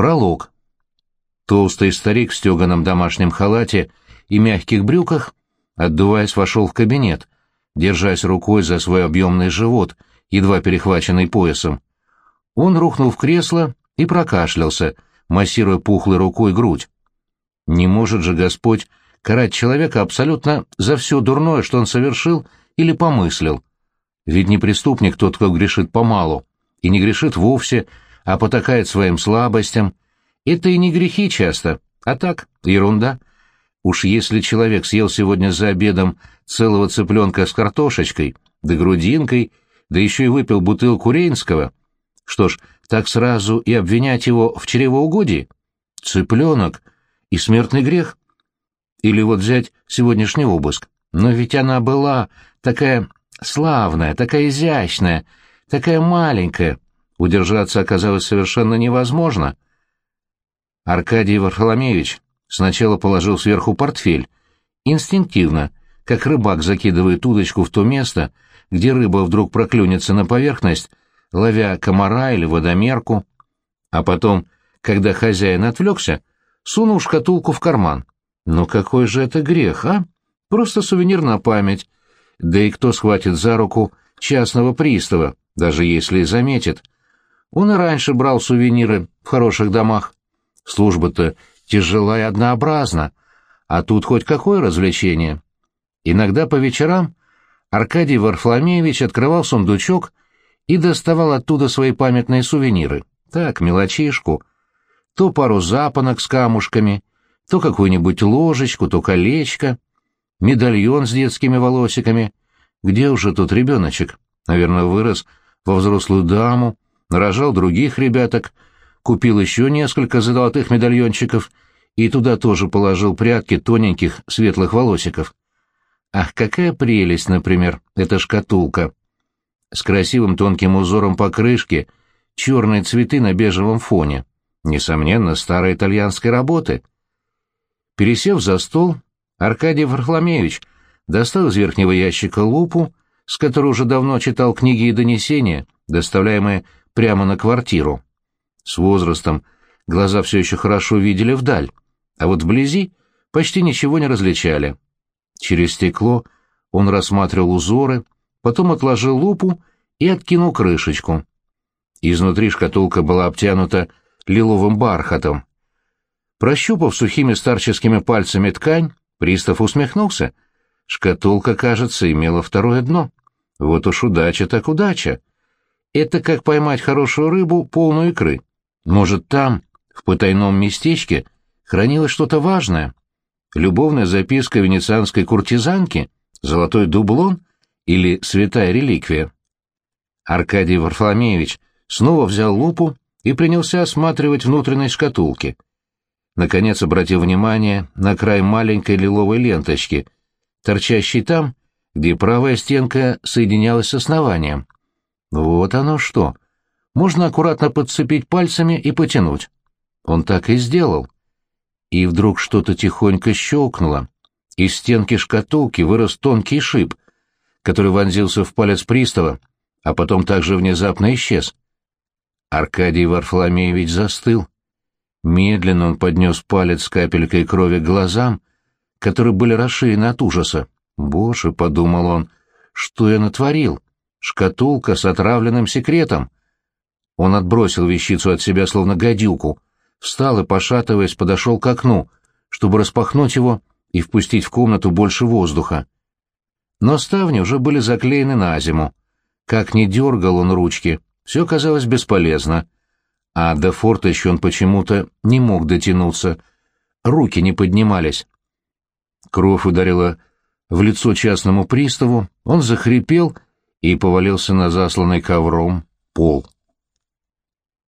Пролог. Толстый старик в стеганом домашнем халате и мягких брюках, отдуваясь, вошел в кабинет, держась рукой за свой объемный живот, едва перехваченный поясом. Он рухнул в кресло и прокашлялся, массируя пухлой рукой грудь. Не может же Господь карать человека абсолютно за все дурное, что он совершил или помыслил. Ведь не преступник тот, кто грешит помалу, и не грешит вовсе, а потакает своим слабостям. Это и не грехи часто, а так, ерунда. Уж если человек съел сегодня за обедом целого цыпленка с картошечкой, да грудинкой, да еще и выпил бутылку рейнского, что ж, так сразу и обвинять его в чревоугодии? Цыпленок и смертный грех? Или вот взять сегодняшний обыск. Но ведь она была такая славная, такая изящная, такая маленькая, Удержаться оказалось совершенно невозможно. Аркадий Варфоломеевич сначала положил сверху портфель, инстинктивно, как рыбак закидывает удочку в то место, где рыба вдруг проклюнется на поверхность, ловя комара или водомерку, а потом, когда хозяин отвлекся, сунул шкатулку в карман. Ну какой же это грех, а? Просто сувенир на память. Да и кто схватит за руку частного пристава, даже если и заметит? Он и раньше брал сувениры в хороших домах. Служба-то тяжела и однообразна, а тут хоть какое развлечение. Иногда по вечерам Аркадий Варфоломеевич открывал сундучок и доставал оттуда свои памятные сувениры. Так, мелочишку. То пару запонок с камушками, то какую-нибудь ложечку, то колечко, медальон с детскими волосиками. Где уже тут ребеночек? Наверное, вырос во взрослую даму, нарожал других ребяток, купил еще несколько золотых медальончиков и туда тоже положил прятки тоненьких светлых волосиков. Ах, какая прелесть, например, эта шкатулка! С красивым тонким узором по крышке, черные цветы на бежевом фоне. Несомненно, старой итальянской работы. Пересев за стол, Аркадий Варфоломеевич достал из верхнего ящика лупу, с которой уже давно читал книги и донесения, доставляемые прямо на квартиру. С возрастом глаза все еще хорошо видели вдаль, а вот вблизи почти ничего не различали. Через стекло он рассматривал узоры, потом отложил лупу и откинул крышечку. Изнутри шкатулка была обтянута лиловым бархатом. Прощупав сухими старческими пальцами ткань, пристав усмехнулся. Шкатулка, кажется, имела второе дно. Вот уж удача так удача. Это как поймать хорошую рыбу, полную икры. Может, там, в потайном местечке, хранилось что-то важное? Любовная записка венецианской куртизанки? Золотой дублон? Или святая реликвия? Аркадий Варфоломеевич снова взял лупу и принялся осматривать внутренность шкатулки. Наконец обратил внимание на край маленькой лиловой ленточки, торчащей там, где правая стенка соединялась с основанием. Вот оно что. Можно аккуратно подцепить пальцами и потянуть. Он так и сделал. И вдруг что-то тихонько щелкнуло. Из стенки шкатулки вырос тонкий шип, который вонзился в палец пристава, а потом также внезапно исчез. Аркадий Варфоломеевич застыл. Медленно он поднес палец с капелькой крови к глазам, которые были расширены от ужаса. «Боже», — подумал он, — «что я натворил?» Шкатулка с отравленным секретом. Он отбросил вещицу от себя, словно гадюку, встал и, пошатываясь, подошел к окну, чтобы распахнуть его и впустить в комнату больше воздуха. Но ставни уже были заклеены на зиму. Как ни дергал он ручки, все казалось бесполезно. А до форта еще он почему-то не мог дотянуться. Руки не поднимались. Кровь ударила в лицо частному приставу, он захрипел и повалился на засланный ковром пол.